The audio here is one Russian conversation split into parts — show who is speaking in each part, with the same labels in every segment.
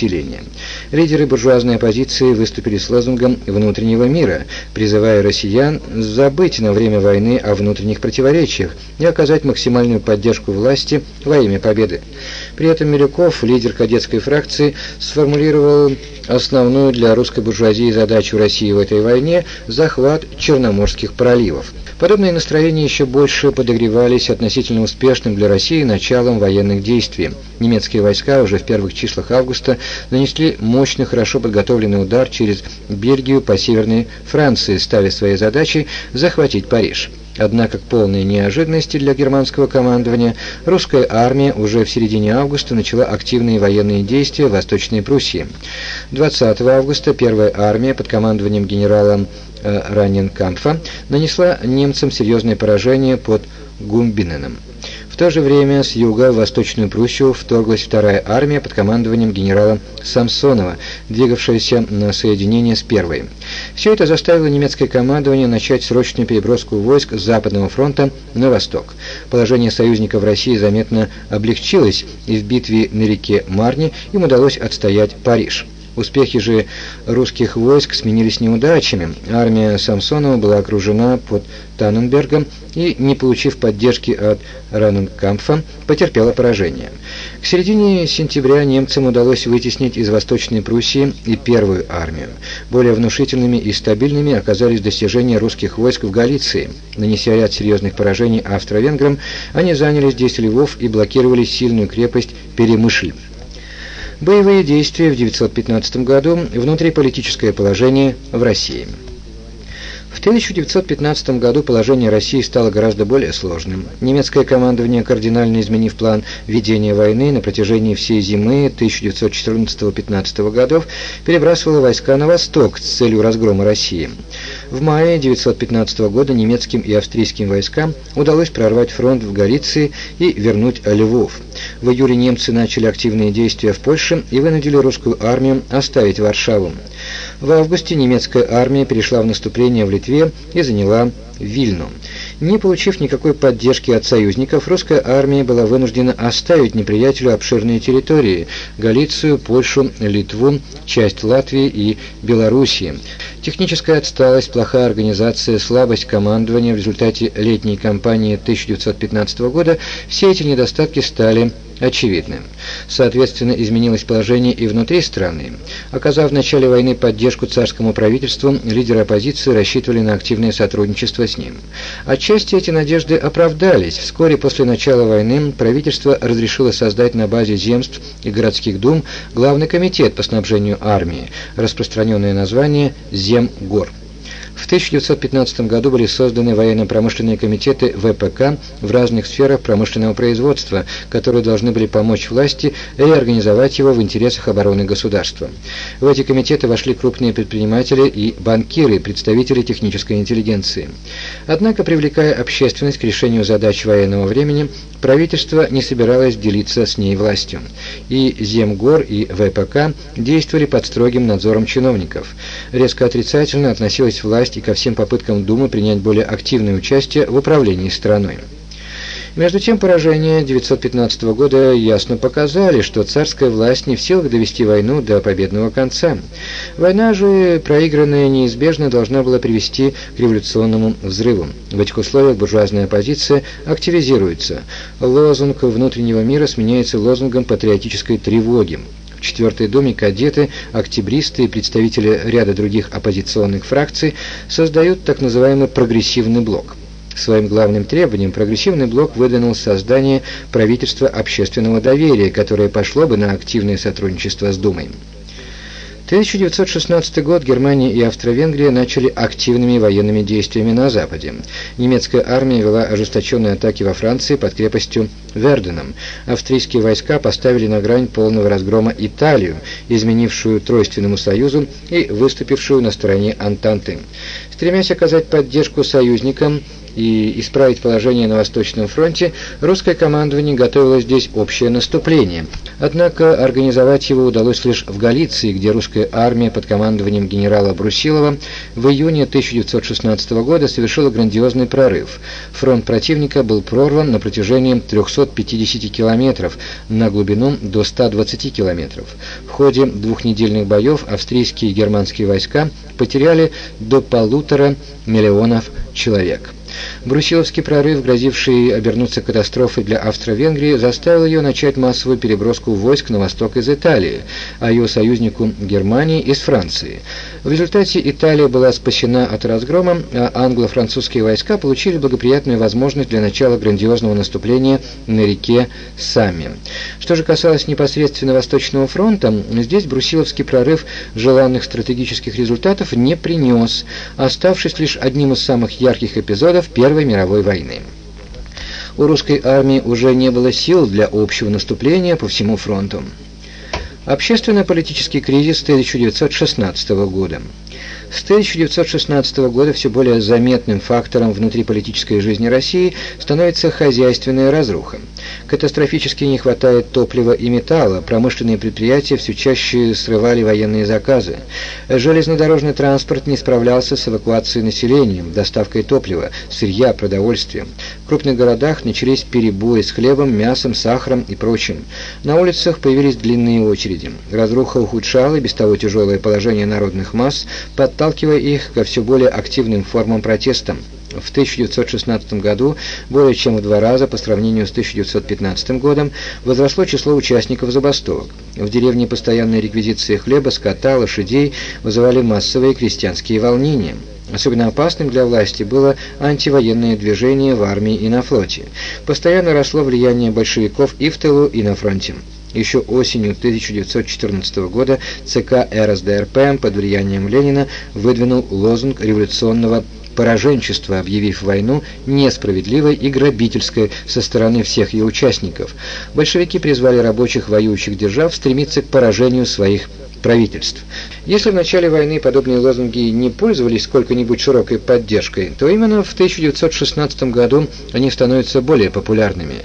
Speaker 1: населения. Лидеры буржуазной оппозиции выступили с лозунгом внутреннего мира, призывая россиян забыть на время войны о внутренних противоречиях и оказать максимальную поддержку власти во имя победы. При этом Милюков, лидер кадетской фракции, сформулировал основную для русской буржуазии задачу России в этой войне – захват Черноморских проливов. Подобные настроения еще больше подогревались относительно успешным для России началом военных действий. Немецкие войска уже в первых числах августа нанесли мощный, хорошо подготовленный удар через Бельгию по северной Франции, ставя своей задачей захватить Париж. Однако к полной неожиданности для германского командования русская армия уже в середине августа начала активные военные действия в Восточной Пруссии. 20 августа первая армия под командованием генерала э, Раненкампфа нанесла немцам серьезное поражение под Гумбиненом. В то же время с юга в Восточную Пруссию вторглась вторая армия под командованием генерала Самсонова, двигавшаяся на соединение с первой. Все это заставило немецкое командование начать срочную переброску войск с Западного фронта на восток. Положение союзников России заметно облегчилось, и в битве на реке Марни им удалось отстоять Париж. Успехи же русских войск сменились неудачами. Армия Самсонова была окружена под Танненбергом и, не получив поддержки от Раненкампфа, потерпела поражение. К середине сентября немцам удалось вытеснить из Восточной Пруссии и первую армию. Более внушительными и стабильными оказались достижения русских войск в Галиции. Нанеся ряд серьезных поражений австро-венграм, они заняли здесь Львов и блокировали сильную крепость Перемышль. Боевые действия в 1915 году, внутриполитическое положение в России. В 1915 году положение России стало гораздо более сложным. Немецкое командование, кардинально изменив план ведения войны на протяжении всей зимы 1914-15 годов, перебрасывало войска на восток с целью разгрома России. В мае 1915 года немецким и австрийским войскам удалось прорвать фронт в Галиции и вернуть Львов. В июле немцы начали активные действия в Польше и вынудили русскую армию оставить Варшаву. В августе немецкая армия перешла в наступление в Литве и заняла Вильну. Не получив никакой поддержки от союзников, русская армия была вынуждена оставить неприятелю обширные территории – Галицию, Польшу, Литву, часть Латвии и Белоруссии. Техническая отсталость, плохая организация, слабость командования в результате летней кампании 1915 года – все эти недостатки стали очевидным. Соответственно, изменилось положение и внутри страны. Оказав в начале войны поддержку царскому правительству, лидеры оппозиции рассчитывали на активное сотрудничество с ним. Отчасти эти надежды оправдались. Вскоре после начала войны правительство разрешило создать на базе земств и городских дум главный комитет по снабжению армии, распространенное название «Земгор». В 1915 году были созданы военно-промышленные комитеты ВПК в разных сферах промышленного производства, которые должны были помочь власти реорганизовать его в интересах обороны государства. В эти комитеты вошли крупные предприниматели и банкиры, представители технической интеллигенции. Однако, привлекая общественность к решению задач военного времени, правительство не собиралось делиться с ней властью. И Земгор, и ВПК действовали под строгим надзором чиновников. Резко отрицательно относилась власть власти ко всем попыткам Думы принять более активное участие в управлении страной. Между тем, поражения 1915 года ясно показали, что царская власть не в силах довести войну до победного конца. Война же, проигранная неизбежно, должна была привести к революционному взрыву. В этих условиях буржуазная оппозиция активизируется. Лозунг внутреннего мира сменяется лозунгом патриотической тревоги. Четвертой Думе кадеты, октябристы и представители ряда других оппозиционных фракций создают так называемый прогрессивный блок. Своим главным требованием прогрессивный блок выдвинул создание правительства общественного доверия, которое пошло бы на активное сотрудничество с Думой. 1916 год Германия и Австро-Венгрия начали активными военными действиями на Западе. Немецкая армия вела ожесточенные атаки во Франции под крепостью Верденом. Австрийские войска поставили на грань полного разгрома Италию, изменившую Тройственному союзу и выступившую на стороне Антанты. Стремясь оказать поддержку союзникам, и исправить положение на Восточном фронте, русское командование готовило здесь общее наступление. Однако организовать его удалось лишь в Галиции, где русская армия под командованием генерала Брусилова в июне 1916 года совершила грандиозный прорыв. Фронт противника был прорван на протяжении 350 километров на глубину до 120 километров. В ходе двухнедельных боев австрийские и германские войска потеряли до полутора миллионов человек. Брусиловский прорыв, грозивший обернуться катастрофой для Австро-Венгрии, заставил ее начать массовую переброску войск на восток из Италии, а ее союзнику Германии из Франции. В результате Италия была спасена от разгрома, а англо-французские войска получили благоприятную возможность для начала грандиозного наступления на реке Сами. Что же касалось непосредственно Восточного фронта, здесь Брусиловский прорыв желанных стратегических результатов не принес, оставшись лишь одним из самых ярких эпизодов Первой мировой войны. У русской армии уже не было сил для общего наступления по всему фронту. Общественно-политический кризис 1916 года. С 1916 года все более заметным фактором внутриполитической жизни России становится хозяйственная разруха. Катастрофически не хватает топлива и металла, промышленные предприятия все чаще срывали военные заказы. Железнодорожный транспорт не справлялся с эвакуацией населения, доставкой топлива, сырья, продовольствия. В крупных городах начались перебои с хлебом, мясом, сахаром и прочим. На улицах появились длинные очереди. Разруха ухудшала без того тяжелое положение народных масс, подталкивая их ко все более активным формам протеста. В 1916 году более чем в два раза по сравнению с 1915 годом возросло число участников забастовок. В деревне постоянная реквизиция хлеба, скота, лошадей вызывали массовые крестьянские волнения. Особенно опасным для власти было антивоенное движение в армии и на флоте. Постоянно росло влияние большевиков и в тылу, и на фронте. Еще осенью 1914 года ЦК РСДРП под влиянием Ленина выдвинул лозунг революционного пораженчества, объявив войну несправедливой и грабительской со стороны всех ее участников. Большевики призвали рабочих воюющих держав стремиться к поражению своих правительств. Если в начале войны подобные лозунги не пользовались сколько-нибудь широкой поддержкой, то именно в 1916 году они становятся более популярными.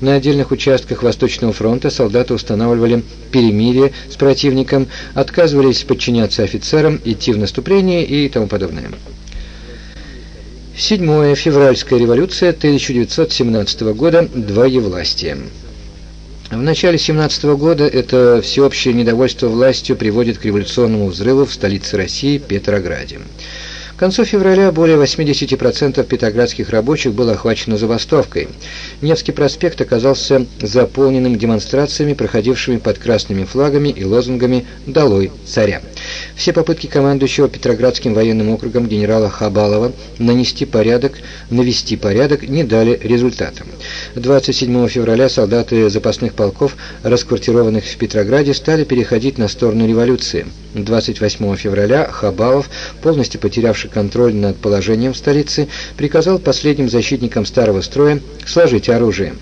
Speaker 1: На отдельных участках Восточного фронта солдаты устанавливали перемирие с противником, отказывались подчиняться офицерам, идти в наступление и тому подобное. Седьмое. Февральская революция 1917 года. Двоевластие. В начале 17 года это всеобщее недовольство властью приводит к революционному взрыву в столице России Петрограде. К концу февраля более 80% петроградских рабочих было охвачено забастовкой. Невский проспект оказался заполненным демонстрациями, проходившими под красными флагами и лозунгами «Долой царя». Все попытки командующего Петроградским военным округом генерала Хабалова нанести порядок, навести порядок не дали результата. 27 февраля солдаты запасных полков, расквартированных в Петрограде, стали переходить на сторону революции. 28 февраля Хабалов, полностью потерявший контроль над положением в столице, приказал последним защитникам старого строя сложить оружие.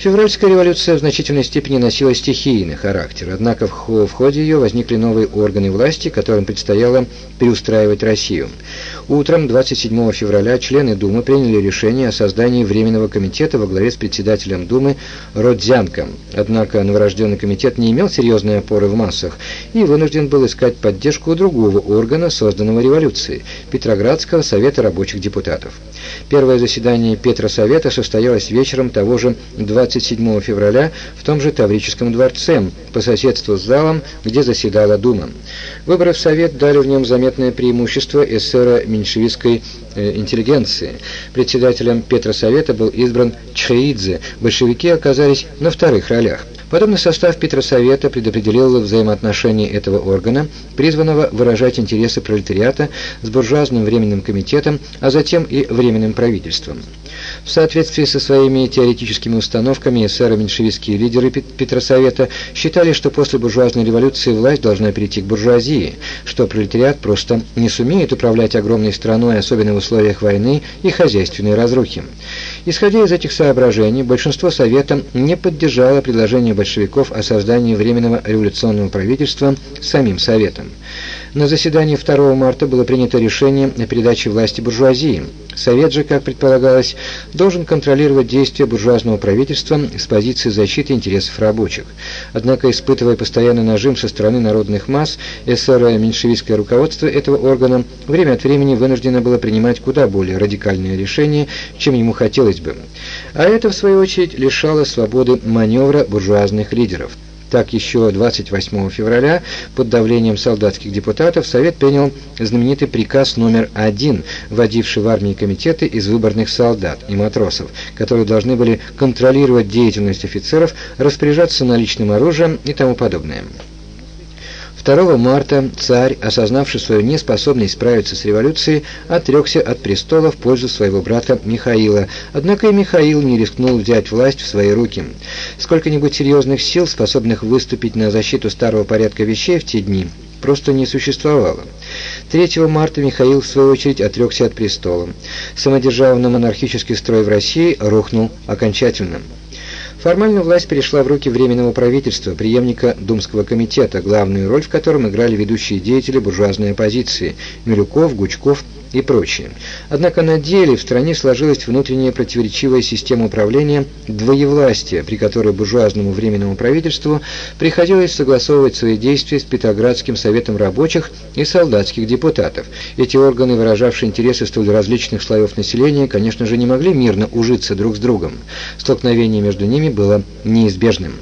Speaker 1: Февральская революция в значительной степени носила стихийный характер, однако в ходе ее возникли новые органы власти, которым предстояло переустраивать Россию. Утром 27 февраля члены Думы приняли решение о создании Временного комитета во главе с председателем Думы Родзянком. Однако новорожденный комитет не имел серьезной опоры в массах и вынужден был искать поддержку у другого органа, созданного революцией – Петроградского совета рабочих депутатов. Первое заседание Петросовета состоялось вечером того же 27 февраля в том же Таврическом дворце, по соседству с залом, где заседала Дума. Выборы в Совет дали в нем заметное преимущество эсера меньшевистской э, интеллигенции. Председателем Петросовета был избран Чхаидзе. Большевики оказались на вторых ролях. Подобный состав Петросовета предопределил взаимоотношения этого органа, призванного выражать интересы пролетариата с буржуазным временным комитетом, а затем и временным правительством. В соответствии со своими теоретическими установками эсеро-меньшевистские лидеры Петросовета считали, что после буржуазной революции власть должна перейти к буржуазии, что пролетариат просто не сумеет управлять огромной страной, особенно в условиях войны и хозяйственной разрухи. Исходя из этих соображений, большинство Совета не поддержало предложение большевиков о создании Временного революционного правительства самим Советом. На заседании 2 марта было принято решение о передаче власти буржуазии. Совет же, как предполагалось, должен контролировать действия буржуазного правительства с позиции защиты интересов рабочих. Однако, испытывая постоянный нажим со стороны народных масс, эсеро меньшевистское руководство этого органа время от времени вынуждено было принимать куда более радикальные решения, чем ему хотелось бы. А это, в свою очередь, лишало свободы маневра буржуазных лидеров. Так, еще 28 февраля под давлением солдатских депутатов Совет принял знаменитый приказ номер один, вводивший в армии комитеты из выборных солдат и матросов, которые должны были контролировать деятельность офицеров, распоряжаться наличным оружием и тому подобное. 2 марта царь, осознавший свою неспособность справиться с революцией, отрекся от престола в пользу своего брата Михаила. Однако и Михаил не рискнул взять власть в свои руки. Сколько-нибудь серьезных сил, способных выступить на защиту старого порядка вещей в те дни, просто не существовало. 3 марта Михаил, в свою очередь, отрекся от престола. Самодержавно-монархический строй в России рухнул окончательно. Формально власть перешла в руки Временного правительства, преемника Думского комитета, главную роль в котором играли ведущие деятели буржуазной оппозиции – Милюков, Гучков и прочее. Однако на деле в стране сложилась внутренняя противоречивая система управления двоевластия, при которой буржуазному временному правительству приходилось согласовывать свои действия с Петроградским советом рабочих и солдатских депутатов. Эти органы, выражавшие интересы столь различных слоев населения, конечно же, не могли мирно ужиться друг с другом. Столкновение между ними было неизбежным.